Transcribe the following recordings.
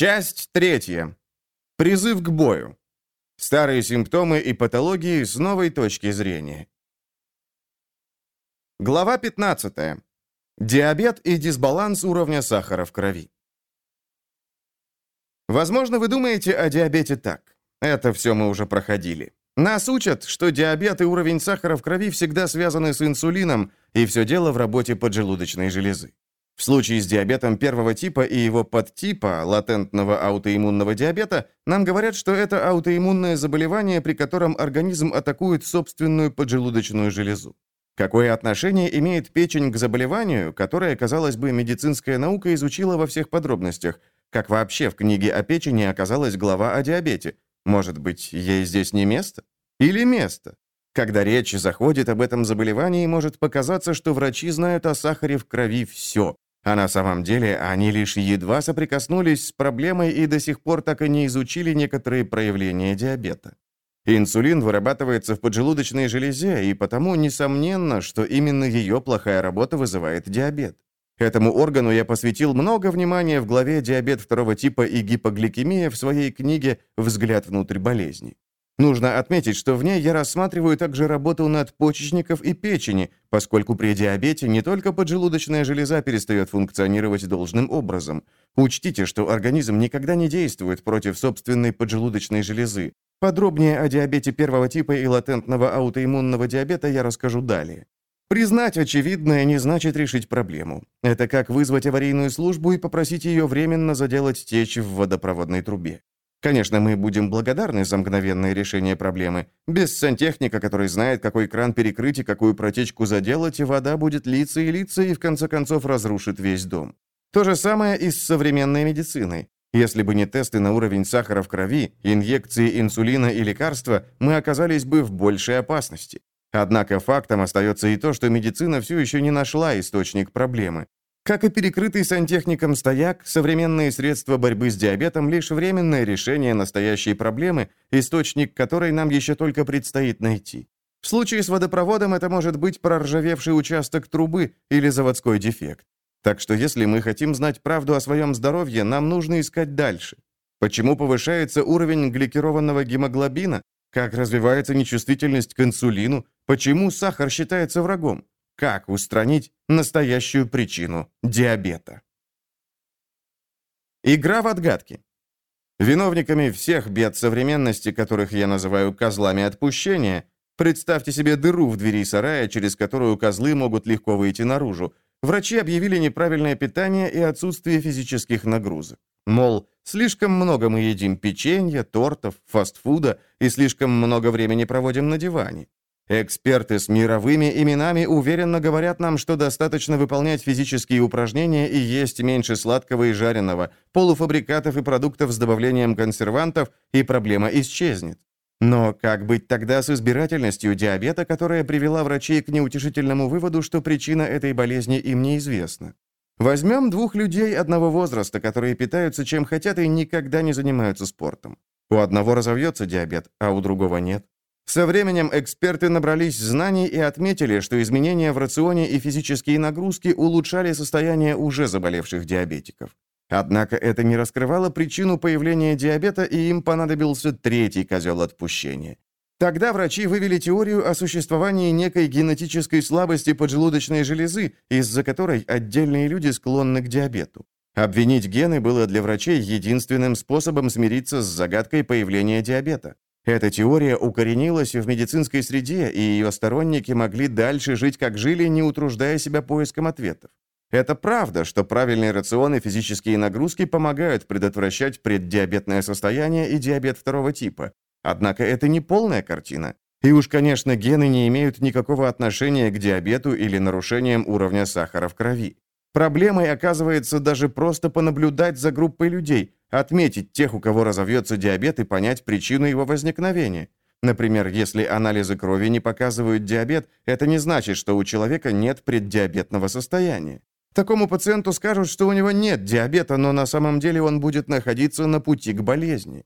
Часть третья. Призыв к бою. Старые симптомы и патологии с новой точки зрения. Глава 15. Диабет и дисбаланс уровня сахара в крови. Возможно, вы думаете о диабете так. Это все мы уже проходили. Нас учат, что диабет и уровень сахара в крови всегда связаны с инсулином, и все дело в работе поджелудочной железы. В случае с диабетом первого типа и его подтипа, латентного аутоиммунного диабета, нам говорят, что это аутоиммунное заболевание, при котором организм атакует собственную поджелудочную железу. Какое отношение имеет печень к заболеванию, которое, казалось бы, медицинская наука изучила во всех подробностях? Как вообще в книге о печени оказалась глава о диабете? Может быть, ей здесь не место? Или место? Когда речь заходит об этом заболевании, может показаться, что врачи знают о сахаре в крови все, а на самом деле они лишь едва соприкоснулись с проблемой и до сих пор так и не изучили некоторые проявления диабета. Инсулин вырабатывается в поджелудочной железе, и потому несомненно, что именно ее плохая работа вызывает диабет. Этому органу я посвятил много внимания в главе «Диабет второго типа и гипогликемия» в своей книге «Взгляд внутрь болезни». Нужно отметить, что в ней я рассматриваю также работу надпочечников и печени, поскольку при диабете не только поджелудочная железа перестает функционировать должным образом. Учтите, что организм никогда не действует против собственной поджелудочной железы. Подробнее о диабете первого типа и латентного аутоиммунного диабета я расскажу далее. Признать очевидное не значит решить проблему. Это как вызвать аварийную службу и попросить ее временно заделать течь в водопроводной трубе. Конечно, мы будем благодарны за мгновенное решение проблемы. Без сантехника, который знает, какой кран перекрыть и какую протечку заделать, вода будет литься и литься и в конце концов разрушит весь дом. То же самое и с современной медициной. Если бы не тесты на уровень сахара в крови, инъекции инсулина и лекарства, мы оказались бы в большей опасности. Однако фактом остается и то, что медицина все еще не нашла источник проблемы. Как и перекрытый сантехником стояк, современные средства борьбы с диабетом – лишь временное решение настоящей проблемы, источник которой нам еще только предстоит найти. В случае с водопроводом это может быть проржавевший участок трубы или заводской дефект. Так что если мы хотим знать правду о своем здоровье, нам нужно искать дальше. Почему повышается уровень гликированного гемоглобина? Как развивается нечувствительность к инсулину? Почему сахар считается врагом? Как устранить настоящую причину диабета? Игра в отгадки. Виновниками всех бед современности, которых я называю козлами отпущения, представьте себе дыру в двери сарая, через которую козлы могут легко выйти наружу. Врачи объявили неправильное питание и отсутствие физических нагрузок. Мол, слишком много мы едим печенья, тортов, фастфуда и слишком много времени проводим на диване. Эксперты с мировыми именами уверенно говорят нам, что достаточно выполнять физические упражнения и есть меньше сладкого и жареного, полуфабрикатов и продуктов с добавлением консервантов, и проблема исчезнет. Но как быть тогда с избирательностью диабета, которая привела врачей к неутешительному выводу, что причина этой болезни им неизвестна? Возьмем двух людей одного возраста, которые питаются чем хотят и никогда не занимаются спортом. У одного разовьется диабет, а у другого нет. Со временем эксперты набрались знаний и отметили, что изменения в рационе и физические нагрузки улучшали состояние уже заболевших диабетиков. Однако это не раскрывало причину появления диабета, и им понадобился третий козел отпущения. Тогда врачи вывели теорию о существовании некой генетической слабости поджелудочной железы, из-за которой отдельные люди склонны к диабету. Обвинить гены было для врачей единственным способом смириться с загадкой появления диабета. Эта теория укоренилась в медицинской среде, и ее сторонники могли дальше жить, как жили, не утруждая себя поиском ответов. Это правда, что правильный рацион и физические нагрузки помогают предотвращать преддиабетное состояние и диабет второго типа. Однако это не полная картина. И уж, конечно, гены не имеют никакого отношения к диабету или нарушениям уровня сахара в крови. Проблемой оказывается даже просто понаблюдать за группой людей, отметить тех, у кого разовьется диабет, и понять причину его возникновения. Например, если анализы крови не показывают диабет, это не значит, что у человека нет преддиабетного состояния. Такому пациенту скажут, что у него нет диабета, но на самом деле он будет находиться на пути к болезни.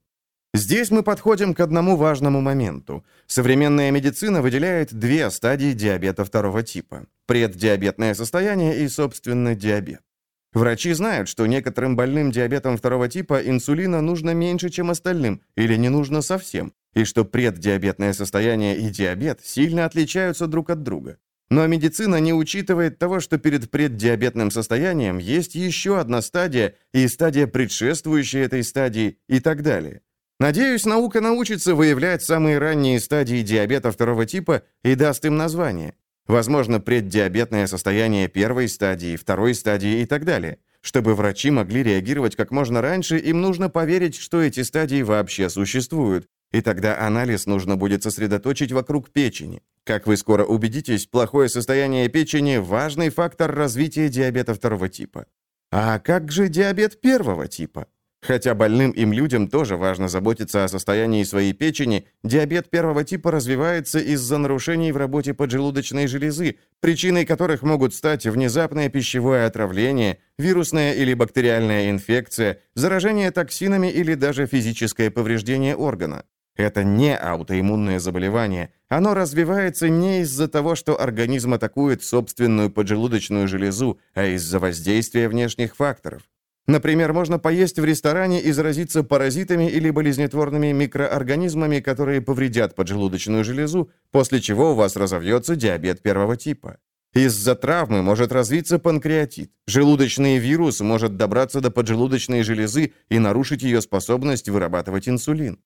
Здесь мы подходим к одному важному моменту. Современная медицина выделяет две стадии диабета второго типа – преддиабетное состояние и, собственно, диабет. Врачи знают, что некоторым больным диабетом второго типа инсулина нужно меньше, чем остальным, или не нужно совсем, и что преддиабетное состояние и диабет сильно отличаются друг от друга. Но медицина не учитывает того, что перед преддиабетным состоянием есть еще одна стадия и стадия, предшествующая этой стадии, и так далее. Надеюсь, наука научится выявлять самые ранние стадии диабета второго типа и даст им название. Возможно, преддиабетное состояние первой стадии, второй стадии и так далее. Чтобы врачи могли реагировать как можно раньше, им нужно поверить, что эти стадии вообще существуют, и тогда анализ нужно будет сосредоточить вокруг печени. Как вы скоро убедитесь, плохое состояние печени – важный фактор развития диабета второго типа. А как же диабет первого типа? Хотя больным им людям тоже важно заботиться о состоянии своей печени, диабет первого типа развивается из-за нарушений в работе поджелудочной железы, причиной которых могут стать внезапное пищевое отравление, вирусная или бактериальная инфекция, заражение токсинами или даже физическое повреждение органа. Это не аутоиммунное заболевание. Оно развивается не из-за того, что организм атакует собственную поджелудочную железу, а из-за воздействия внешних факторов. Например, можно поесть в ресторане и заразиться паразитами или болезнетворными микроорганизмами, которые повредят поджелудочную железу, после чего у вас разовьется диабет первого типа. Из-за травмы может развиться панкреатит. Желудочный вирус может добраться до поджелудочной железы и нарушить ее способность вырабатывать инсулин.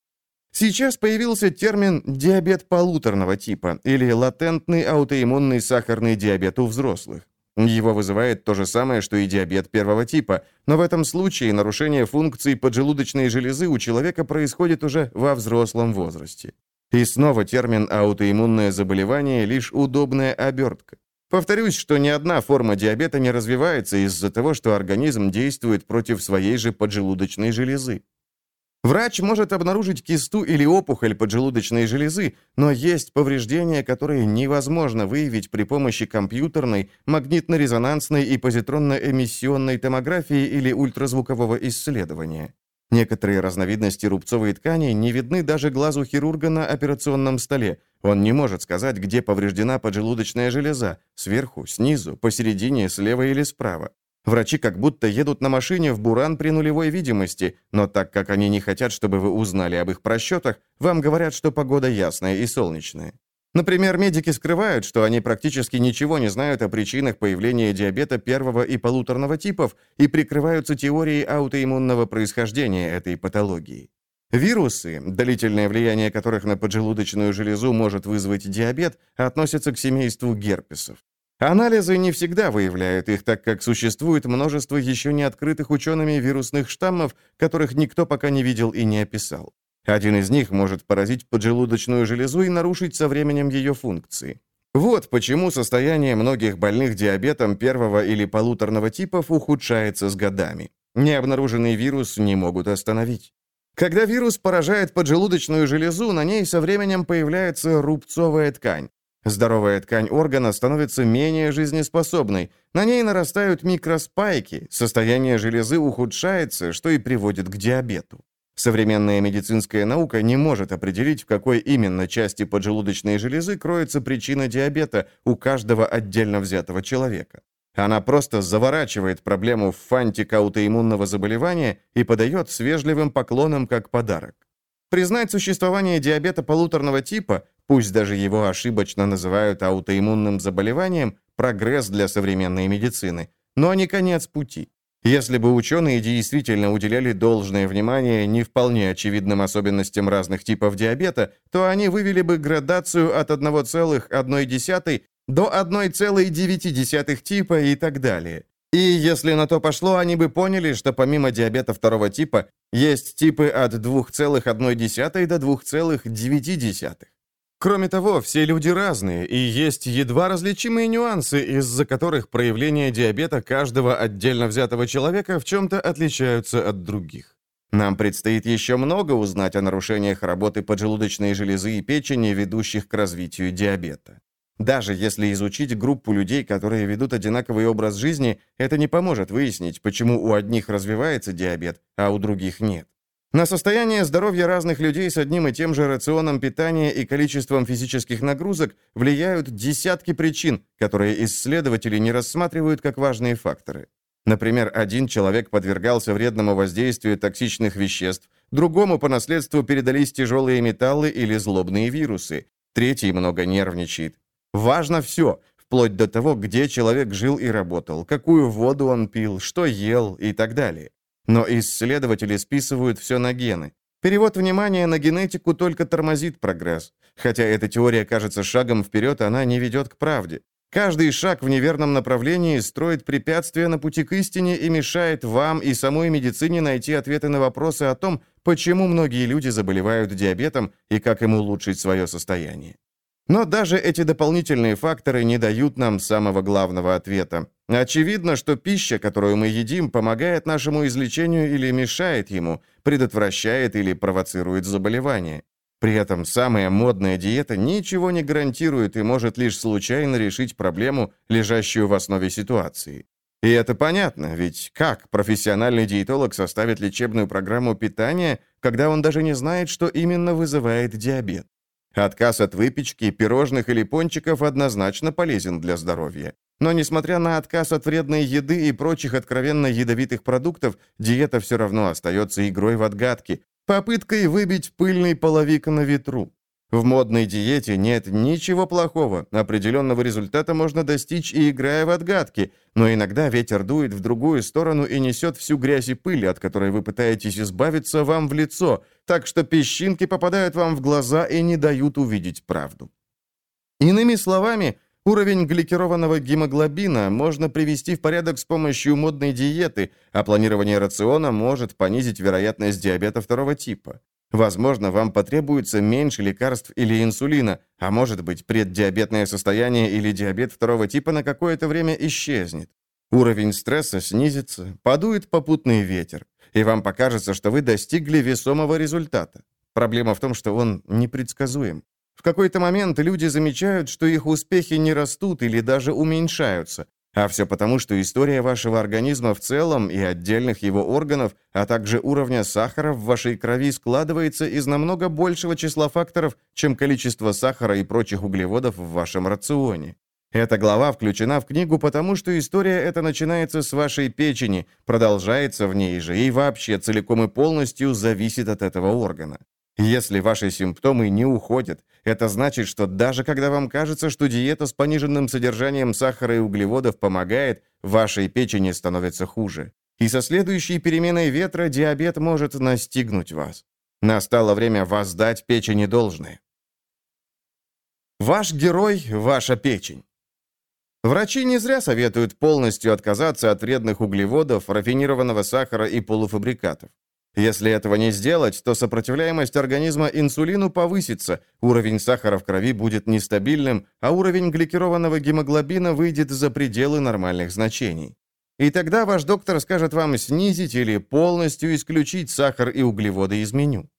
Сейчас появился термин «диабет полуторного типа» или «латентный аутоиммунный сахарный диабет у взрослых». Его вызывает то же самое, что и диабет первого типа, но в этом случае нарушение функции поджелудочной железы у человека происходит уже во взрослом возрасте. И снова термин «аутоиммунное заболевание» — лишь удобная обертка. Повторюсь, что ни одна форма диабета не развивается из-за того, что организм действует против своей же поджелудочной железы. Врач может обнаружить кисту или опухоль поджелудочной железы, но есть повреждения, которые невозможно выявить при помощи компьютерной, магнитно-резонансной и позитронно-эмиссионной томографии или ультразвукового исследования. Некоторые разновидности рубцовой ткани не видны даже глазу хирурга на операционном столе. Он не может сказать, где повреждена поджелудочная железа – сверху, снизу, посередине, слева или справа. Врачи как будто едут на машине в буран при нулевой видимости, но так как они не хотят, чтобы вы узнали об их просчетах, вам говорят, что погода ясная и солнечная. Например, медики скрывают, что они практически ничего не знают о причинах появления диабета первого и полуторного типов и прикрываются теорией аутоиммунного происхождения этой патологии. Вирусы, длительное влияние которых на поджелудочную железу может вызвать диабет, относятся к семейству герпесов. Анализы не всегда выявляют их, так как существует множество еще не открытых учеными вирусных штаммов, которых никто пока не видел и не описал. Один из них может поразить поджелудочную железу и нарушить со временем ее функции. Вот почему состояние многих больных диабетом первого или полуторного типов ухудшается с годами. Необнаруженный вирус не могут остановить. Когда вирус поражает поджелудочную железу, на ней со временем появляется рубцовая ткань. Здоровая ткань органа становится менее жизнеспособной, на ней нарастают микроспайки, состояние железы ухудшается, что и приводит к диабету. Современная медицинская наука не может определить, в какой именно части поджелудочной железы кроется причина диабета у каждого отдельно взятого человека. Она просто заворачивает проблему в фантик аутоиммунного заболевания и подает с вежливым поклоном как подарок. Признать существование диабета полуторного типа пусть даже его ошибочно называют аутоиммунным заболеванием, прогресс для современной медицины, но не конец пути. Если бы ученые действительно уделяли должное внимание не вполне очевидным особенностям разных типов диабета, то они вывели бы градацию от 1,1 до 1,9 типа и так далее. И если на то пошло, они бы поняли, что помимо диабета второго типа, есть типы от 2,1 до 2,9. Кроме того, все люди разные, и есть едва различимые нюансы, из-за которых проявления диабета каждого отдельно взятого человека в чем-то отличаются от других. Нам предстоит еще много узнать о нарушениях работы поджелудочной железы и печени, ведущих к развитию диабета. Даже если изучить группу людей, которые ведут одинаковый образ жизни, это не поможет выяснить, почему у одних развивается диабет, а у других нет. На состояние здоровья разных людей с одним и тем же рационом питания и количеством физических нагрузок влияют десятки причин, которые исследователи не рассматривают как важные факторы. Например, один человек подвергался вредному воздействию токсичных веществ, другому по наследству передались тяжелые металлы или злобные вирусы, третий много нервничает. Важно все, вплоть до того, где человек жил и работал, какую воду он пил, что ел и так далее. Но исследователи списывают все на гены. Перевод внимания на генетику только тормозит прогресс. Хотя эта теория кажется шагом вперед, она не ведет к правде. Каждый шаг в неверном направлении строит препятствия на пути к истине и мешает вам и самой медицине найти ответы на вопросы о том, почему многие люди заболевают диабетом и как им улучшить свое состояние. Но даже эти дополнительные факторы не дают нам самого главного ответа. Очевидно, что пища, которую мы едим, помогает нашему излечению или мешает ему, предотвращает или провоцирует заболевание. При этом самая модная диета ничего не гарантирует и может лишь случайно решить проблему, лежащую в основе ситуации. И это понятно, ведь как профессиональный диетолог составит лечебную программу питания, когда он даже не знает, что именно вызывает диабет? Отказ от выпечки, пирожных или пончиков однозначно полезен для здоровья. Но несмотря на отказ от вредной еды и прочих откровенно ядовитых продуктов, диета все равно остается игрой в отгадки, попыткой выбить пыльный половик на ветру. В модной диете нет ничего плохого, определенного результата можно достичь и играя в отгадки, но иногда ветер дует в другую сторону и несет всю грязь и пыль, от которой вы пытаетесь избавиться вам в лицо, так что песчинки попадают вам в глаза и не дают увидеть правду. Иными словами, Уровень гликированного гемоглобина можно привести в порядок с помощью модной диеты, а планирование рациона может понизить вероятность диабета второго типа. Возможно, вам потребуется меньше лекарств или инсулина, а может быть, преддиабетное состояние или диабет второго типа на какое-то время исчезнет. Уровень стресса снизится, подует попутный ветер, и вам покажется, что вы достигли весомого результата. Проблема в том, что он непредсказуем. В какой-то момент люди замечают, что их успехи не растут или даже уменьшаются. А все потому, что история вашего организма в целом и отдельных его органов, а также уровня сахара в вашей крови складывается из намного большего числа факторов, чем количество сахара и прочих углеводов в вашем рационе. Эта глава включена в книгу, потому что история эта начинается с вашей печени, продолжается в ней же и вообще целиком и полностью зависит от этого органа. Если ваши симптомы не уходят, это значит, что даже когда вам кажется, что диета с пониженным содержанием сахара и углеводов помогает, вашей печени становится хуже. И со следующей переменой ветра диабет может настигнуть вас. Настало время воздать печени должное. Ваш герой – ваша печень. Врачи не зря советуют полностью отказаться от вредных углеводов, рафинированного сахара и полуфабрикатов. Если этого не сделать, то сопротивляемость организма инсулину повысится, уровень сахара в крови будет нестабильным, а уровень гликированного гемоглобина выйдет за пределы нормальных значений. И тогда ваш доктор скажет вам снизить или полностью исключить сахар и углеводы из меню.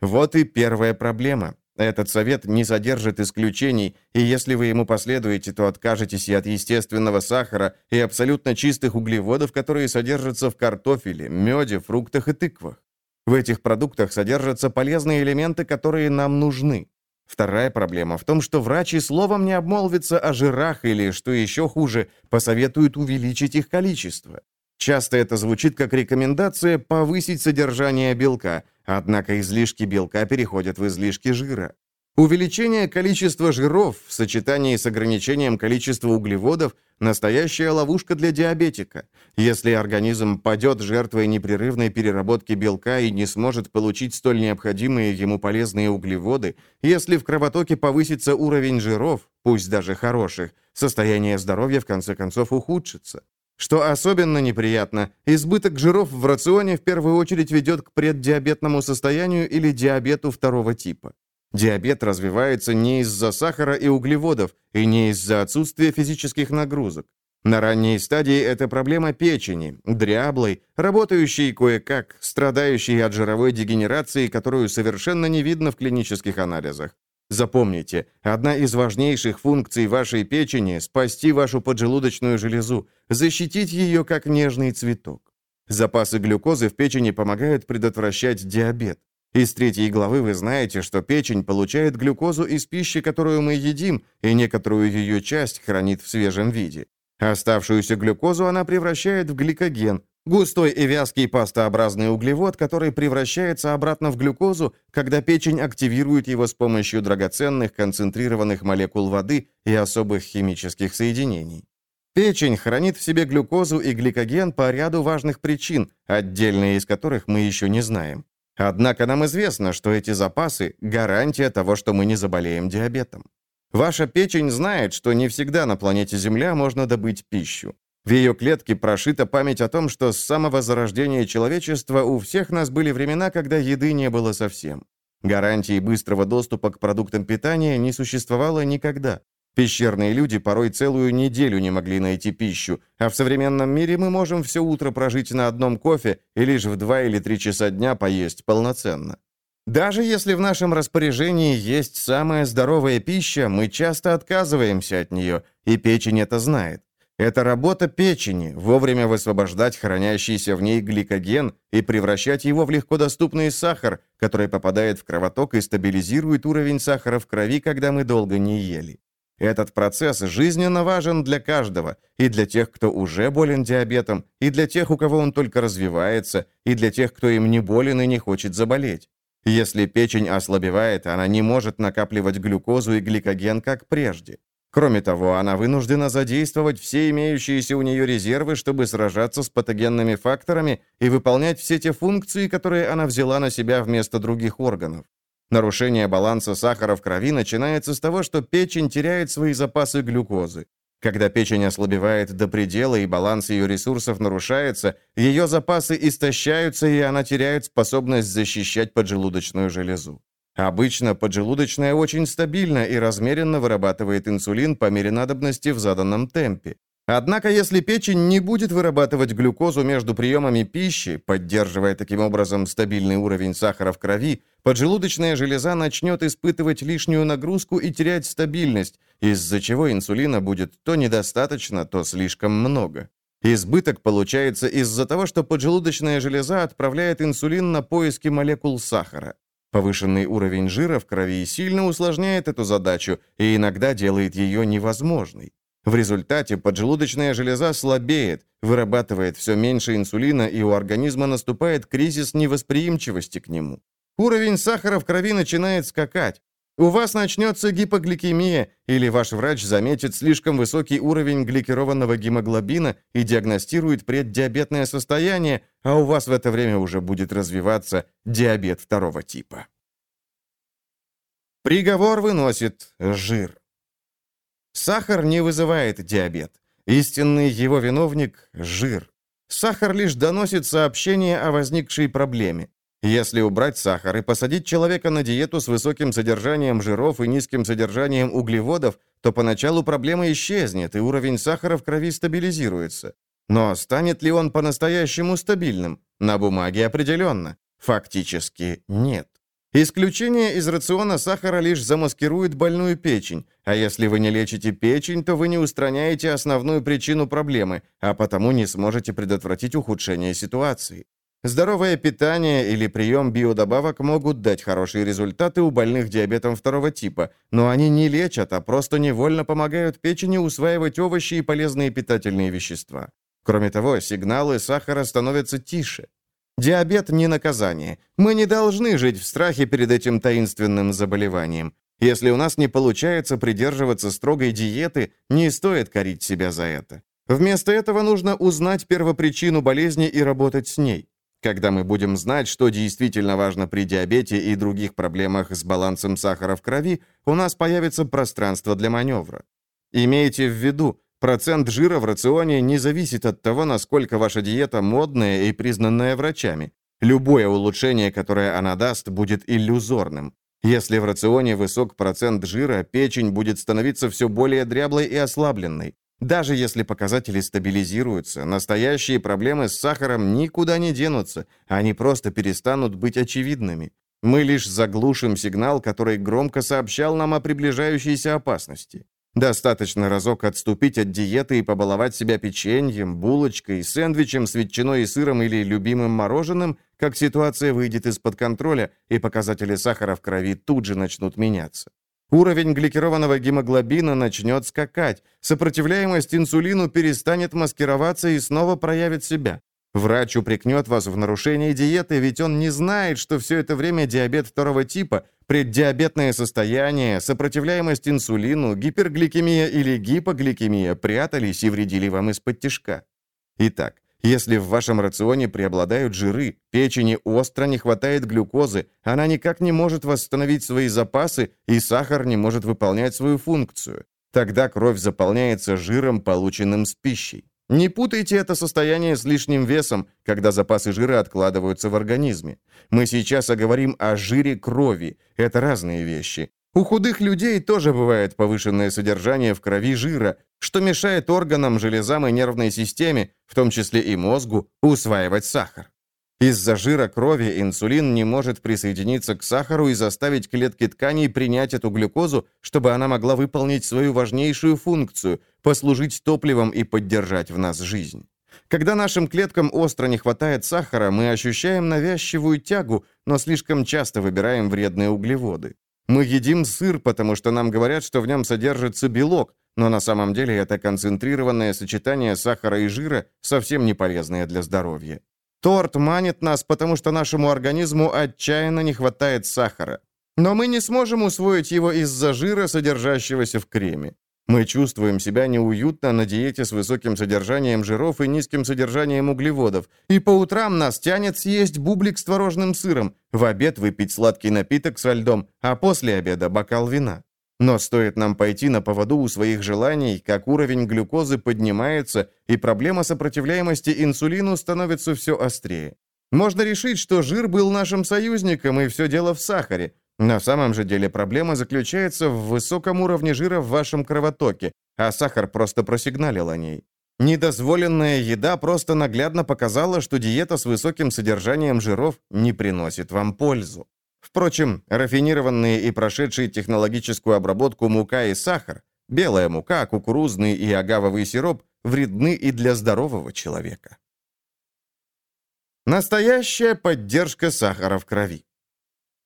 Вот и первая проблема. Этот совет не содержит исключений, и если вы ему последуете, то откажетесь и от естественного сахара, и абсолютно чистых углеводов, которые содержатся в картофеле, меде, фруктах и тыквах. В этих продуктах содержатся полезные элементы, которые нам нужны. Вторая проблема в том, что врач и словом не обмолвится о жирах или, что еще хуже, посоветует увеличить их количество. Часто это звучит как рекомендация повысить содержание белка, однако излишки белка переходят в излишки жира. Увеличение количества жиров в сочетании с ограничением количества углеводов – настоящая ловушка для диабетика. Если организм падет жертвой непрерывной переработки белка и не сможет получить столь необходимые ему полезные углеводы, если в кровотоке повысится уровень жиров, пусть даже хороших, состояние здоровья в конце концов ухудшится. Что особенно неприятно, избыток жиров в рационе в первую очередь ведет к преддиабетному состоянию или диабету второго типа. Диабет развивается не из-за сахара и углеводов, и не из-за отсутствия физических нагрузок. На ранней стадии это проблема печени, дряблой, работающей кое-как, страдающей от жировой дегенерации, которую совершенно не видно в клинических анализах. Запомните, одна из важнейших функций вашей печени – спасти вашу поджелудочную железу, защитить ее как нежный цветок. Запасы глюкозы в печени помогают предотвращать диабет. Из третьей главы вы знаете, что печень получает глюкозу из пищи, которую мы едим, и некоторую ее часть хранит в свежем виде. Оставшуюся глюкозу она превращает в гликоген, густой и вязкий пастообразный углевод, который превращается обратно в глюкозу, когда печень активирует его с помощью драгоценных концентрированных молекул воды и особых химических соединений. Печень хранит в себе глюкозу и гликоген по ряду важных причин, отдельные из которых мы еще не знаем. Однако нам известно, что эти запасы – гарантия того, что мы не заболеем диабетом. Ваша печень знает, что не всегда на планете Земля можно добыть пищу. В ее клетке прошита память о том, что с самого зарождения человечества у всех нас были времена, когда еды не было совсем. Гарантии быстрого доступа к продуктам питания не существовало никогда. Пещерные люди порой целую неделю не могли найти пищу, а в современном мире мы можем все утро прожить на одном кофе и лишь в два или три часа дня поесть полноценно. Даже если в нашем распоряжении есть самая здоровая пища, мы часто отказываемся от нее, и печень это знает. Это работа печени – вовремя высвобождать хранящийся в ней гликоген и превращать его в легкодоступный сахар, который попадает в кровоток и стабилизирует уровень сахара в крови, когда мы долго не ели. Этот процесс жизненно важен для каждого, и для тех, кто уже болен диабетом, и для тех, у кого он только развивается, и для тех, кто им не болен и не хочет заболеть. Если печень ослабевает, она не может накапливать глюкозу и гликоген, как прежде. Кроме того, она вынуждена задействовать все имеющиеся у нее резервы, чтобы сражаться с патогенными факторами и выполнять все те функции, которые она взяла на себя вместо других органов. Нарушение баланса сахара в крови начинается с того, что печень теряет свои запасы глюкозы. Когда печень ослабевает до предела и баланс ее ресурсов нарушается, ее запасы истощаются, и она теряет способность защищать поджелудочную железу. Обычно поджелудочная очень стабильна и размеренно вырабатывает инсулин по мере надобности в заданном темпе. Однако, если печень не будет вырабатывать глюкозу между приемами пищи, поддерживая таким образом стабильный уровень сахара в крови, поджелудочная железа начнет испытывать лишнюю нагрузку и терять стабильность, из-за чего инсулина будет то недостаточно, то слишком много. Избыток получается из-за того, что поджелудочная железа отправляет инсулин на поиски молекул сахара. Повышенный уровень жира в крови сильно усложняет эту задачу и иногда делает ее невозможной. В результате поджелудочная железа слабеет, вырабатывает все меньше инсулина, и у организма наступает кризис невосприимчивости к нему. Уровень сахара в крови начинает скакать. У вас начнется гипогликемия, или ваш врач заметит слишком высокий уровень гликированного гемоглобина и диагностирует преддиабетное состояние, а у вас в это время уже будет развиваться диабет второго типа. Приговор выносит жир. Сахар не вызывает диабет. Истинный его виновник – жир. Сахар лишь доносит сообщение о возникшей проблеме. Если убрать сахар и посадить человека на диету с высоким содержанием жиров и низким содержанием углеводов, то поначалу проблема исчезнет, и уровень сахара в крови стабилизируется. Но станет ли он по-настоящему стабильным? На бумаге определенно. Фактически нет. Исключение из рациона сахара лишь замаскирует больную печень, а если вы не лечите печень, то вы не устраняете основную причину проблемы, а потому не сможете предотвратить ухудшение ситуации. Здоровое питание или прием биодобавок могут дать хорошие результаты у больных диабетом второго типа, но они не лечат, а просто невольно помогают печени усваивать овощи и полезные питательные вещества. Кроме того, сигналы сахара становятся тише. Диабет не наказание. Мы не должны жить в страхе перед этим таинственным заболеванием. Если у нас не получается придерживаться строгой диеты, не стоит корить себя за это. Вместо этого нужно узнать первопричину болезни и работать с ней. Когда мы будем знать, что действительно важно при диабете и других проблемах с балансом сахара в крови, у нас появится пространство для маневра. Имейте в виду, Процент жира в рационе не зависит от того, насколько ваша диета модная и признанная врачами. Любое улучшение, которое она даст, будет иллюзорным. Если в рационе высок процент жира, печень будет становиться все более дряблой и ослабленной. Даже если показатели стабилизируются, настоящие проблемы с сахаром никуда не денутся, они просто перестанут быть очевидными. Мы лишь заглушим сигнал, который громко сообщал нам о приближающейся опасности. Достаточно разок отступить от диеты и побаловать себя печеньем, булочкой, сэндвичем с ветчиной и сыром или любимым мороженым, как ситуация выйдет из-под контроля, и показатели сахара в крови тут же начнут меняться. Уровень гликированного гемоглобина начнет скакать, сопротивляемость инсулину перестанет маскироваться и снова проявит себя. Врач упрекнет вас в нарушении диеты, ведь он не знает, что все это время диабет второго типа, преддиабетное состояние, сопротивляемость инсулину, гипергликемия или гипогликемия прятались и вредили вам из-под тишка. Итак, если в вашем рационе преобладают жиры, печени остро не хватает глюкозы, она никак не может восстановить свои запасы, и сахар не может выполнять свою функцию. Тогда кровь заполняется жиром, полученным с пищей. Не путайте это состояние с лишним весом, когда запасы жира откладываются в организме. Мы сейчас оговорим о жире крови. Это разные вещи. У худых людей тоже бывает повышенное содержание в крови жира, что мешает органам, железам и нервной системе, в том числе и мозгу, усваивать сахар. Из-за жира крови инсулин не может присоединиться к сахару и заставить клетки тканей принять эту глюкозу, чтобы она могла выполнить свою важнейшую функцию – послужить топливом и поддержать в нас жизнь. Когда нашим клеткам остро не хватает сахара, мы ощущаем навязчивую тягу, но слишком часто выбираем вредные углеводы. Мы едим сыр, потому что нам говорят, что в нем содержится белок, но на самом деле это концентрированное сочетание сахара и жира, совсем не полезное для здоровья. Торт манит нас, потому что нашему организму отчаянно не хватает сахара. Но мы не сможем усвоить его из-за жира, содержащегося в креме. Мы чувствуем себя неуютно на диете с высоким содержанием жиров и низким содержанием углеводов, и по утрам нас тянет съесть бублик с творожным сыром, в обед выпить сладкий напиток со льдом, а после обеда бокал вина. Но стоит нам пойти на поводу у своих желаний, как уровень глюкозы поднимается, и проблема сопротивляемости инсулину становится все острее. Можно решить, что жир был нашим союзником, и все дело в сахаре. На самом же деле проблема заключается в высоком уровне жира в вашем кровотоке, а сахар просто просигналил о ней. Недозволенная еда просто наглядно показала, что диета с высоким содержанием жиров не приносит вам пользу. Впрочем, рафинированные и прошедшие технологическую обработку мука и сахар, белая мука, кукурузный и агавовый сироп вредны и для здорового человека. Настоящая поддержка сахара в крови.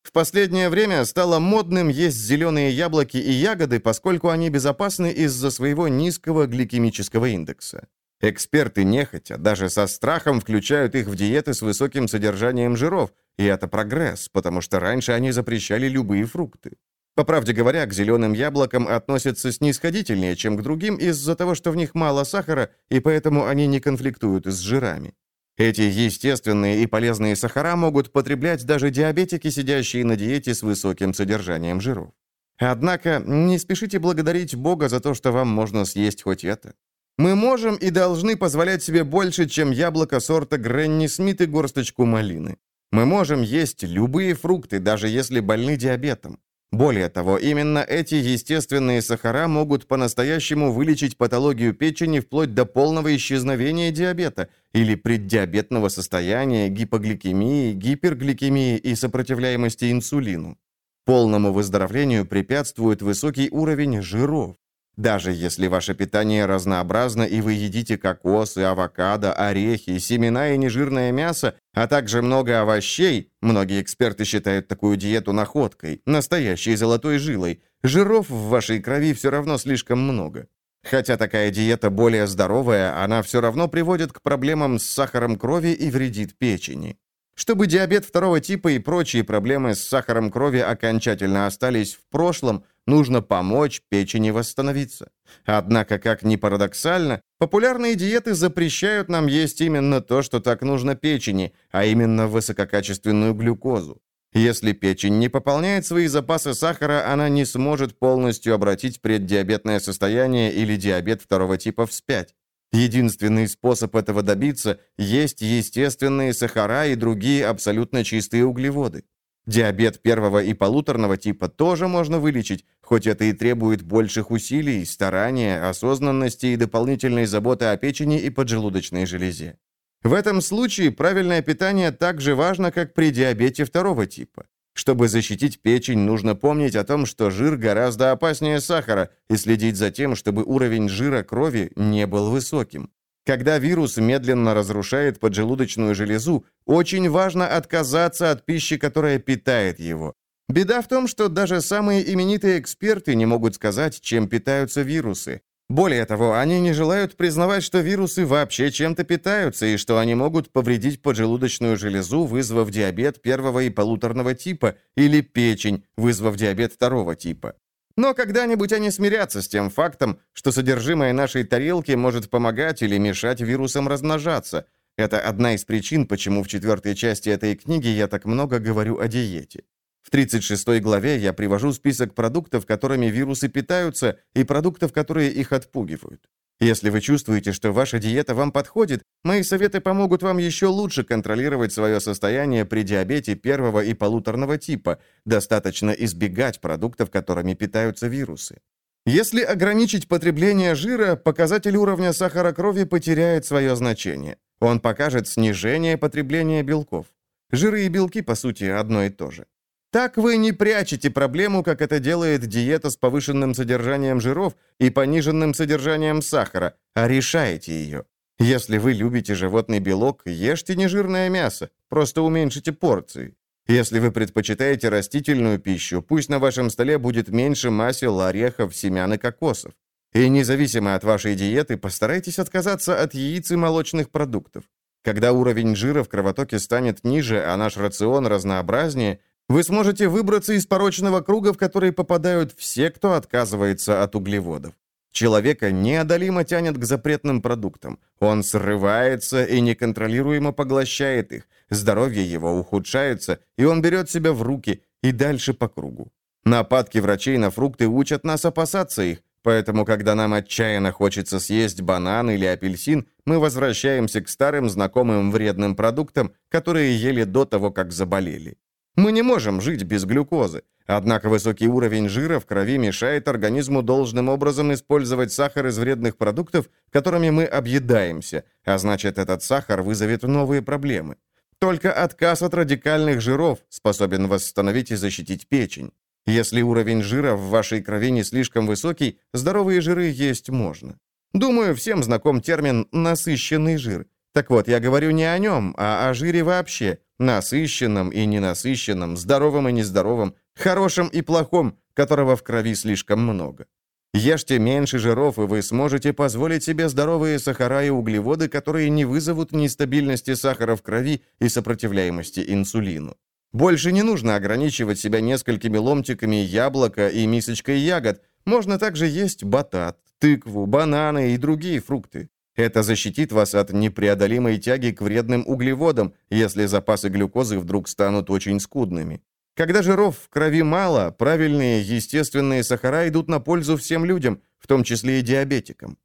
В последнее время стало модным есть зеленые яблоки и ягоды, поскольку они безопасны из-за своего низкого гликемического индекса. Эксперты нехотя, даже со страхом включают их в диеты с высоким содержанием жиров, и это прогресс, потому что раньше они запрещали любые фрукты. По правде говоря, к зеленым яблокам относятся снисходительнее, чем к другим, из-за того, что в них мало сахара, и поэтому они не конфликтуют с жирами. Эти естественные и полезные сахара могут потреблять даже диабетики, сидящие на диете с высоким содержанием жиров. Однако не спешите благодарить Бога за то, что вам можно съесть хоть это. Мы можем и должны позволять себе больше, чем яблоко сорта Гренни Смит и горсточку малины. Мы можем есть любые фрукты, даже если больны диабетом. Более того, именно эти естественные сахара могут по-настоящему вылечить патологию печени вплоть до полного исчезновения диабета или преддиабетного состояния, гипогликемии, гипергликемии и сопротивляемости инсулину. Полному выздоровлению препятствует высокий уровень жиров. Даже если ваше питание разнообразно и вы едите кокосы, авокадо, орехи, семена и нежирное мясо, а также много овощей, многие эксперты считают такую диету находкой, настоящей золотой жилой, жиров в вашей крови все равно слишком много. Хотя такая диета более здоровая, она все равно приводит к проблемам с сахаром крови и вредит печени. Чтобы диабет второго типа и прочие проблемы с сахаром крови окончательно остались в прошлом, нужно помочь печени восстановиться. Однако, как ни парадоксально, популярные диеты запрещают нам есть именно то, что так нужно печени, а именно высококачественную глюкозу. Если печень не пополняет свои запасы сахара, она не сможет полностью обратить преддиабетное состояние или диабет второго типа вспять. Единственный способ этого добиться – есть естественные сахара и другие абсолютно чистые углеводы. Диабет первого и полуторного типа тоже можно вылечить, хоть это и требует больших усилий, старания, осознанности и дополнительной заботы о печени и поджелудочной железе. В этом случае правильное питание так же важно, как при диабете второго типа. Чтобы защитить печень, нужно помнить о том, что жир гораздо опаснее сахара и следить за тем, чтобы уровень жира крови не был высоким. Когда вирус медленно разрушает поджелудочную железу, очень важно отказаться от пищи, которая питает его. Беда в том, что даже самые именитые эксперты не могут сказать, чем питаются вирусы. Более того, они не желают признавать, что вирусы вообще чем-то питаются и что они могут повредить поджелудочную железу, вызвав диабет первого и полуторного типа, или печень, вызвав диабет второго типа. Но когда-нибудь они смирятся с тем фактом, что содержимое нашей тарелки может помогать или мешать вирусам размножаться. Это одна из причин, почему в четвертой части этой книги я так много говорю о диете. В 36 главе я привожу список продуктов, которыми вирусы питаются, и продуктов, которые их отпугивают. Если вы чувствуете, что ваша диета вам подходит, мои советы помогут вам еще лучше контролировать свое состояние при диабете первого и полуторного типа. Достаточно избегать продуктов, которыми питаются вирусы. Если ограничить потребление жира, показатель уровня сахара крови потеряет свое значение. Он покажет снижение потребления белков. Жиры и белки, по сути, одно и то же. Так вы не прячете проблему, как это делает диета с повышенным содержанием жиров и пониженным содержанием сахара, а решаете ее. Если вы любите животный белок, ешьте нежирное мясо, просто уменьшите порции. Если вы предпочитаете растительную пищу, пусть на вашем столе будет меньше масел, орехов, семян и кокосов. И независимо от вашей диеты, постарайтесь отказаться от яиц и молочных продуктов. Когда уровень жира в кровотоке станет ниже, а наш рацион разнообразнее – вы сможете выбраться из порочного круга, в который попадают все, кто отказывается от углеводов. Человека неодолимо тянет к запретным продуктам. Он срывается и неконтролируемо поглощает их. Здоровье его ухудшается, и он берет себя в руки и дальше по кругу. Нападки врачей на фрукты учат нас опасаться их, поэтому, когда нам отчаянно хочется съесть банан или апельсин, мы возвращаемся к старым знакомым вредным продуктам, которые ели до того, как заболели. Мы не можем жить без глюкозы. Однако высокий уровень жира в крови мешает организму должным образом использовать сахар из вредных продуктов, которыми мы объедаемся, а значит, этот сахар вызовет новые проблемы. Только отказ от радикальных жиров способен восстановить и защитить печень. Если уровень жира в вашей крови не слишком высокий, здоровые жиры есть можно. Думаю, всем знаком термин «насыщенный жир». Так вот, я говорю не о нем, а о жире вообще, насыщенном и ненасыщенном, здоровом и нездоровом, хорошем и плохом, которого в крови слишком много. Ешьте меньше жиров, и вы сможете позволить себе здоровые сахара и углеводы, которые не вызовут нестабильности сахара в крови и сопротивляемости инсулину. Больше не нужно ограничивать себя несколькими ломтиками яблока и мисочкой ягод. Можно также есть батат, тыкву, бананы и другие фрукты. Это защитит вас от непреодолимой тяги к вредным углеводам, если запасы глюкозы вдруг станут очень скудными. Когда жиров в крови мало, правильные естественные сахара идут на пользу всем людям, в том числе и диабетикам.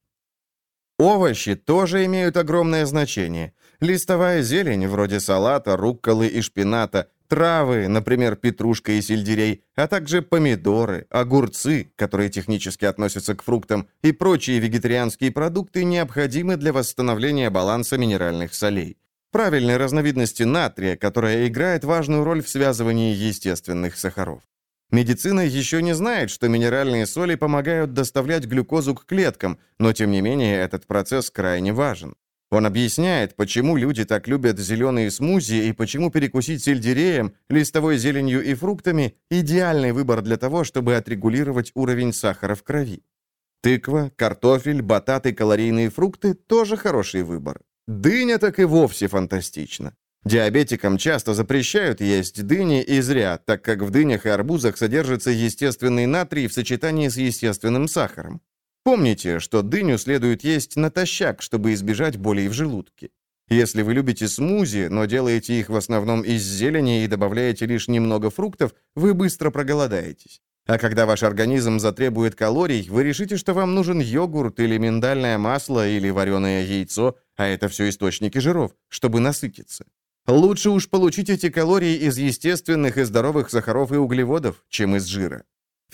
Овощи тоже имеют огромное значение. Листовая зелень, вроде салата, рукколы и шпината, Травы, например, петрушка и сельдерей, а также помидоры, огурцы, которые технически относятся к фруктам, и прочие вегетарианские продукты необходимы для восстановления баланса минеральных солей. Правильной разновидности натрия, которая играет важную роль в связывании естественных сахаров. Медицина еще не знает, что минеральные соли помогают доставлять глюкозу к клеткам, но тем не менее этот процесс крайне важен. Он объясняет, почему люди так любят зеленые смузи и почему перекусить сельдереем, листовой зеленью и фруктами – идеальный выбор для того, чтобы отрегулировать уровень сахара в крови. Тыква, картофель, бататы, калорийные фрукты – тоже хороший выбор. Дыня так и вовсе фантастично. Диабетикам часто запрещают есть дыни и зря, так как в дынях и арбузах содержится естественный натрий в сочетании с естественным сахаром. Помните, что дыню следует есть натощак, чтобы избежать болей в желудке. Если вы любите смузи, но делаете их в основном из зелени и добавляете лишь немного фруктов, вы быстро проголодаетесь. А когда ваш организм затребует калорий, вы решите, что вам нужен йогурт или миндальное масло или вареное яйцо, а это все источники жиров, чтобы насытиться. Лучше уж получить эти калории из естественных и здоровых сахаров и углеводов, чем из жира.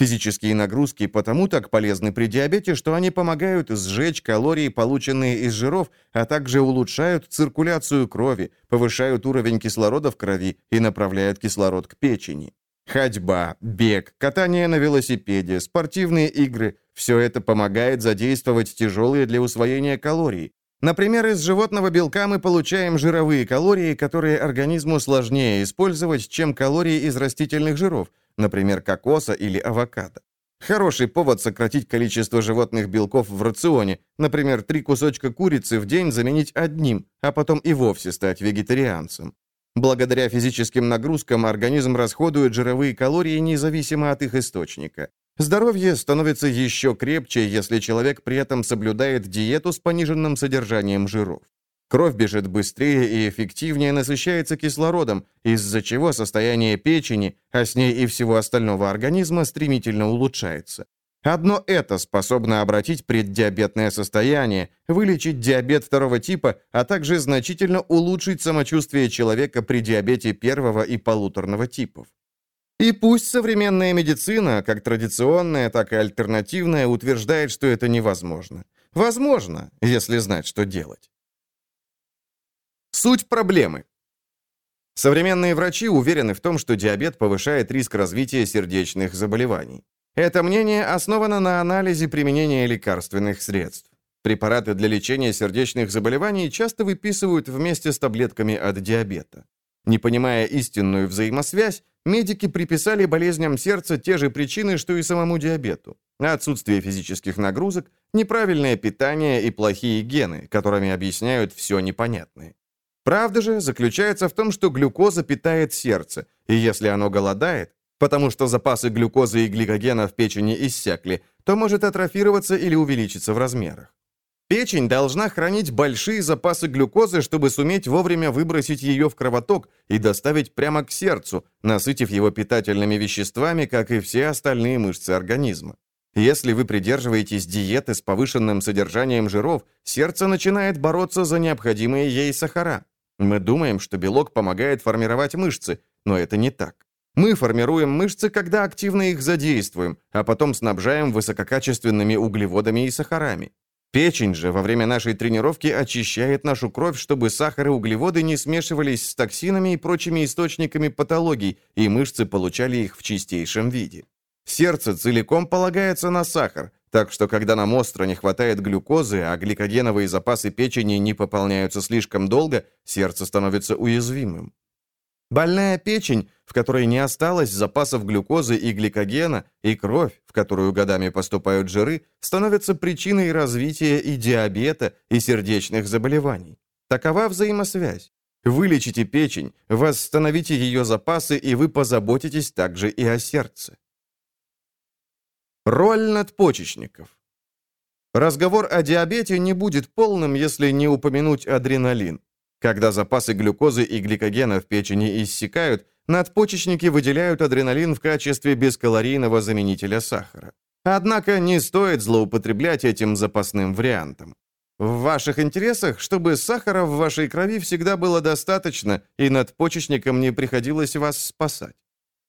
Физические нагрузки потому так полезны при диабете, что они помогают сжечь калории, полученные из жиров, а также улучшают циркуляцию крови, повышают уровень кислорода в крови и направляют кислород к печени. Ходьба, бег, катание на велосипеде, спортивные игры – все это помогает задействовать тяжелые для усвоения калории. Например, из животного белка мы получаем жировые калории, которые организму сложнее использовать, чем калории из растительных жиров – например, кокоса или авокадо. Хороший повод сократить количество животных белков в рационе, например, три кусочка курицы в день заменить одним, а потом и вовсе стать вегетарианцем. Благодаря физическим нагрузкам организм расходует жировые калории независимо от их источника. Здоровье становится еще крепче, если человек при этом соблюдает диету с пониженным содержанием жиров. Кровь бежит быстрее и эффективнее насыщается кислородом, из-за чего состояние печени, а с ней и всего остального организма стремительно улучшается. Одно это способно обратить преддиабетное состояние, вылечить диабет второго типа, а также значительно улучшить самочувствие человека при диабете первого и полуторного типов. И пусть современная медицина, как традиционная, так и альтернативная, утверждает, что это невозможно. Возможно, если знать, что делать. Суть проблемы. Современные врачи уверены в том, что диабет повышает риск развития сердечных заболеваний. Это мнение основано на анализе применения лекарственных средств. Препараты для лечения сердечных заболеваний часто выписывают вместе с таблетками от диабета. Не понимая истинную взаимосвязь, медики приписали болезням сердца те же причины, что и самому диабету. Отсутствие физических нагрузок, неправильное питание и плохие гены, которыми объясняют все непонятное. Правда же заключается в том, что глюкоза питает сердце, и если оно голодает, потому что запасы глюкозы и гликогена в печени иссякли, то может атрофироваться или увеличиться в размерах. Печень должна хранить большие запасы глюкозы, чтобы суметь вовремя выбросить ее в кровоток и доставить прямо к сердцу, насытив его питательными веществами, как и все остальные мышцы организма. Если вы придерживаетесь диеты с повышенным содержанием жиров, сердце начинает бороться за необходимые ей сахара. Мы думаем, что белок помогает формировать мышцы, но это не так. Мы формируем мышцы, когда активно их задействуем, а потом снабжаем высококачественными углеводами и сахарами. Печень же во время нашей тренировки очищает нашу кровь, чтобы сахар и углеводы не смешивались с токсинами и прочими источниками патологий, и мышцы получали их в чистейшем виде. Сердце целиком полагается на сахар, так что когда нам остро не хватает глюкозы, а гликогеновые запасы печени не пополняются слишком долго, сердце становится уязвимым. Больная печень, в которой не осталось запасов глюкозы и гликогена, и кровь, в которую годами поступают жиры, становится причиной развития и диабета, и сердечных заболеваний. Такова взаимосвязь. Вылечите печень, восстановите ее запасы, и вы позаботитесь также и о сердце. Роль надпочечников. Разговор о диабете не будет полным, если не упомянуть адреналин. Когда запасы глюкозы и гликогена в печени иссякают, надпочечники выделяют адреналин в качестве бескалорийного заменителя сахара. Однако не стоит злоупотреблять этим запасным вариантом. В ваших интересах, чтобы сахара в вашей крови всегда было достаточно, и надпочечникам не приходилось вас спасать.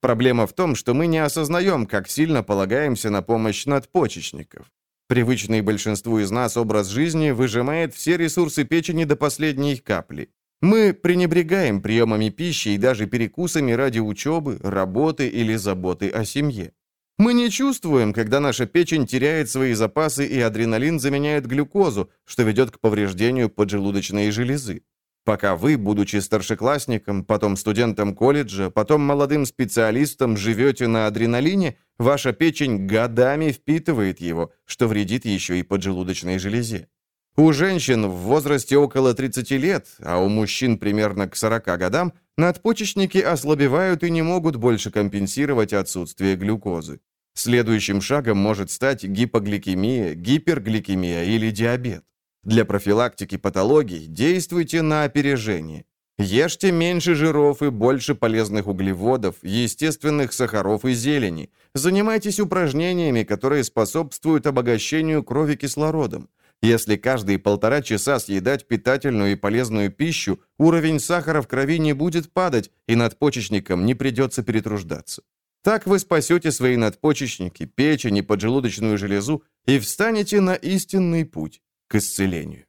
Проблема в том, что мы не осознаем, как сильно полагаемся на помощь надпочечников. Привычный большинству из нас образ жизни выжимает все ресурсы печени до последней капли. Мы пренебрегаем приемами пищи и даже перекусами ради учебы, работы или заботы о семье. Мы не чувствуем, когда наша печень теряет свои запасы и адреналин заменяет глюкозу, что ведет к повреждению поджелудочной железы. Пока вы, будучи старшеклассником, потом студентом колледжа, потом молодым специалистом, живете на адреналине, ваша печень годами впитывает его, что вредит еще и поджелудочной железе. У женщин в возрасте около 30 лет, а у мужчин примерно к 40 годам, надпочечники ослабевают и не могут больше компенсировать отсутствие глюкозы. Следующим шагом может стать гипогликемия, гипергликемия или диабет. Для профилактики патологий действуйте на опережение. Ешьте меньше жиров и больше полезных углеводов, естественных сахаров и зелени. Занимайтесь упражнениями, которые способствуют обогащению крови кислородом. Если каждые полтора часа съедать питательную и полезную пищу, уровень сахара в крови не будет падать, и надпочечникам не придется перетруждаться. Так вы спасете свои надпочечники, печень и поджелудочную железу и встанете на истинный путь к исцелению.